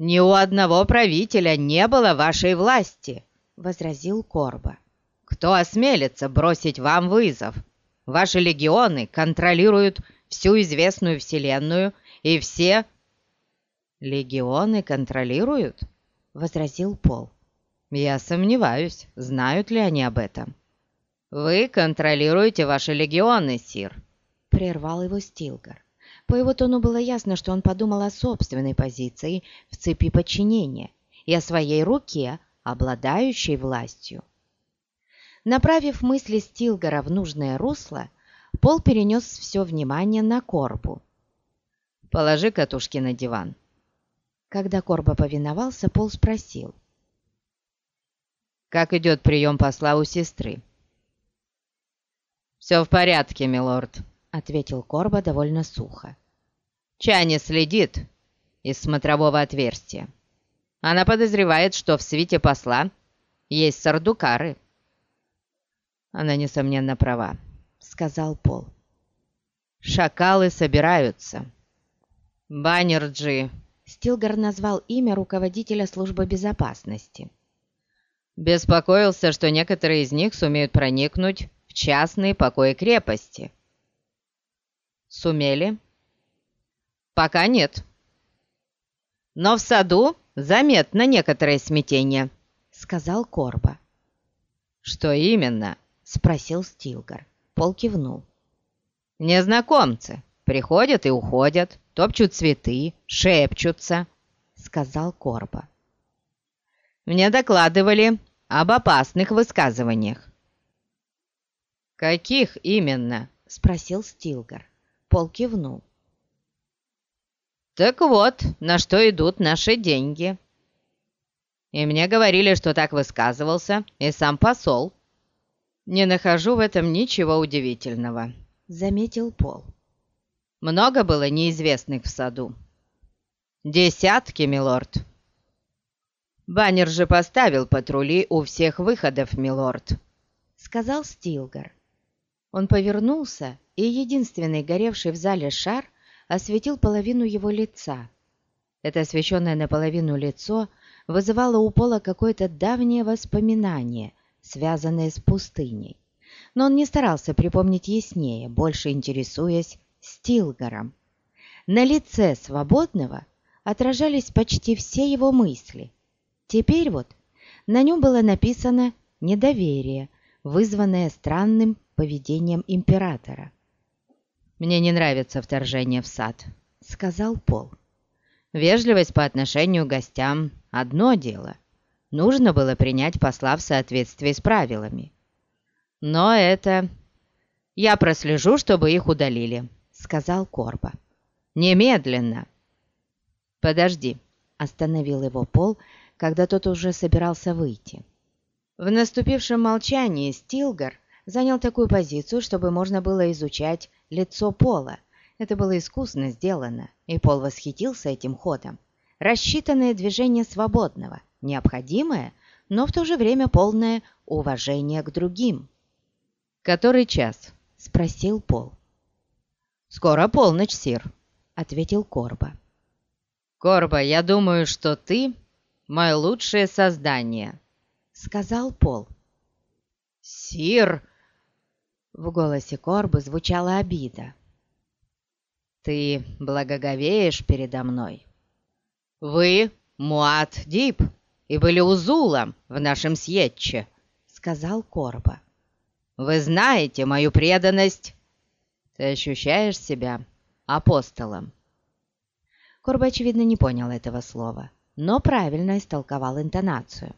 «Ни у одного правителя не было вашей власти», — возразил Корба. «Кто осмелится бросить вам вызов? Ваши легионы контролируют всю известную вселенную, и все...» «Легионы контролируют?» — возразил Пол. «Я сомневаюсь, знают ли они об этом». «Вы контролируете ваши легионы, Сир», — прервал его Стилгар. По его тону было ясно, что он подумал о собственной позиции в цепи подчинения и о своей руке, обладающей властью. Направив мысли Стилгара в нужное русло, Пол перенес все внимание на Корбу. «Положи катушки на диван». Когда Корба повиновался, Пол спросил. «Как идет прием посла у сестры?» «Все в порядке, милорд», — ответил Корба довольно сухо. «Чани следит из смотрового отверстия. Она подозревает, что в свите посла есть сардукары». «Она, несомненно, права», — сказал Пол. «Шакалы собираются». «Баннерджи», — Стилгар назвал имя руководителя службы безопасности. «Беспокоился, что некоторые из них сумеют проникнуть в частные покои крепости». Сумели? Пока нет. Но в саду заметно некоторое смятение, сказал Корба. Что именно? Спросил Стилгар. Пол кивнул. Незнакомцы приходят и уходят, топчут цветы, шепчутся, сказал Корба. Мне докладывали об опасных высказываниях. «Каких именно?» — спросил Стилгар. Пол кивнул. «Так вот, на что идут наши деньги». И мне говорили, что так высказывался и сам посол. «Не нахожу в этом ничего удивительного», — заметил Пол. «Много было неизвестных в саду». «Десятки, милорд». «Баннер же поставил патрули у всех выходов, милорд», — сказал Стилгар. Он повернулся, и единственный горевший в зале шар осветил половину его лица. Это освещенное наполовину лицо вызывало у Пола какое-то давнее воспоминание, связанное с пустыней. Но он не старался припомнить яснее, больше интересуясь Стилгаром. На лице свободного отражались почти все его мысли. Теперь вот на нем было написано «недоверие», вызванное странным поведением императора. «Мне не нравится вторжение в сад», — сказал Пол. «Вежливость по отношению к гостям — одно дело. Нужно было принять посла в соответствии с правилами. Но это... Я прослежу, чтобы их удалили», — сказал Корба. «Немедленно!» «Подожди», — остановил его Пол, когда тот уже собирался выйти. В наступившем молчании Стилгар занял такую позицию, чтобы можно было изучать лицо Пола. Это было искусно сделано, и Пол восхитился этим ходом. Рассчитанное движение свободного, необходимое, но в то же время полное уважение к другим. «Который час?» — спросил Пол. «Скоро полночь, сир», — ответил Корба. «Корба, я думаю, что ты мое лучшее создание», — сказал Пол. «Сир!» В голосе Корбы звучала обида. «Ты благоговеешь передо мной. Вы Муат Дип и были Узулом в нашем Сьетче», — сказал Корба. «Вы знаете мою преданность. Ты ощущаешь себя апостолом». Корба, очевидно, не понял этого слова, но правильно истолковал интонацию.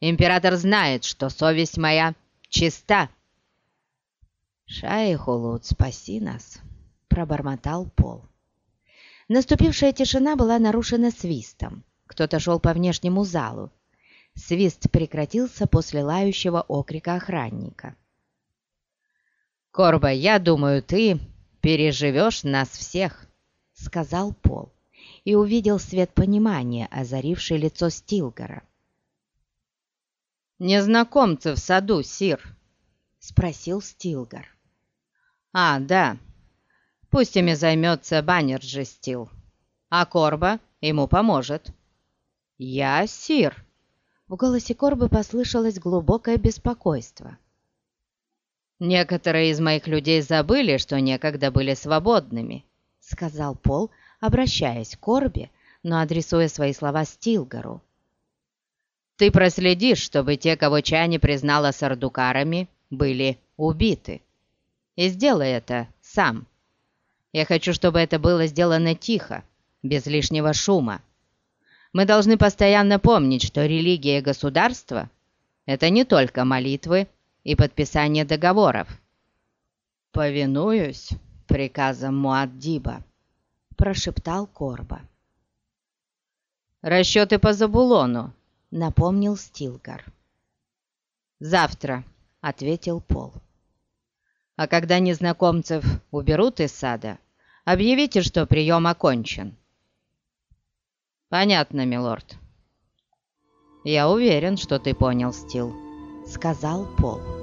«Император знает, что совесть моя чиста», «Шайхулут, спаси нас!» — пробормотал Пол. Наступившая тишина была нарушена свистом. Кто-то шел по внешнему залу. Свист прекратился после лающего окрика охранника. «Корба, я думаю, ты переживешь нас всех», — сказал Пол и увидел свет понимания, озаривший лицо Стилгора. «Незнакомцы в саду, Сир?» — спросил Стилгар. «А, да. Пусть ими займется Баннерджи Стил. а Корба ему поможет». «Я сир». В голосе Корбы послышалось глубокое беспокойство. «Некоторые из моих людей забыли, что некогда были свободными», — сказал Пол, обращаясь к Корбе, но адресуя свои слова Стилгару. «Ты проследишь, чтобы те, кого Чани признала сардукарами, были убиты. И сделай это сам. Я хочу, чтобы это было сделано тихо, без лишнего шума. Мы должны постоянно помнить, что религия и государство — это не только молитвы и подписание договоров. «Повинуюсь приказам Муаддиба», — прошептал Корба. «Расчеты по Забулону», — напомнил Стилгар. «Завтра», — ответил Пол. «А когда незнакомцев уберут из сада, объявите, что прием окончен». «Понятно, милорд». «Я уверен, что ты понял, Стил», — сказал Пол.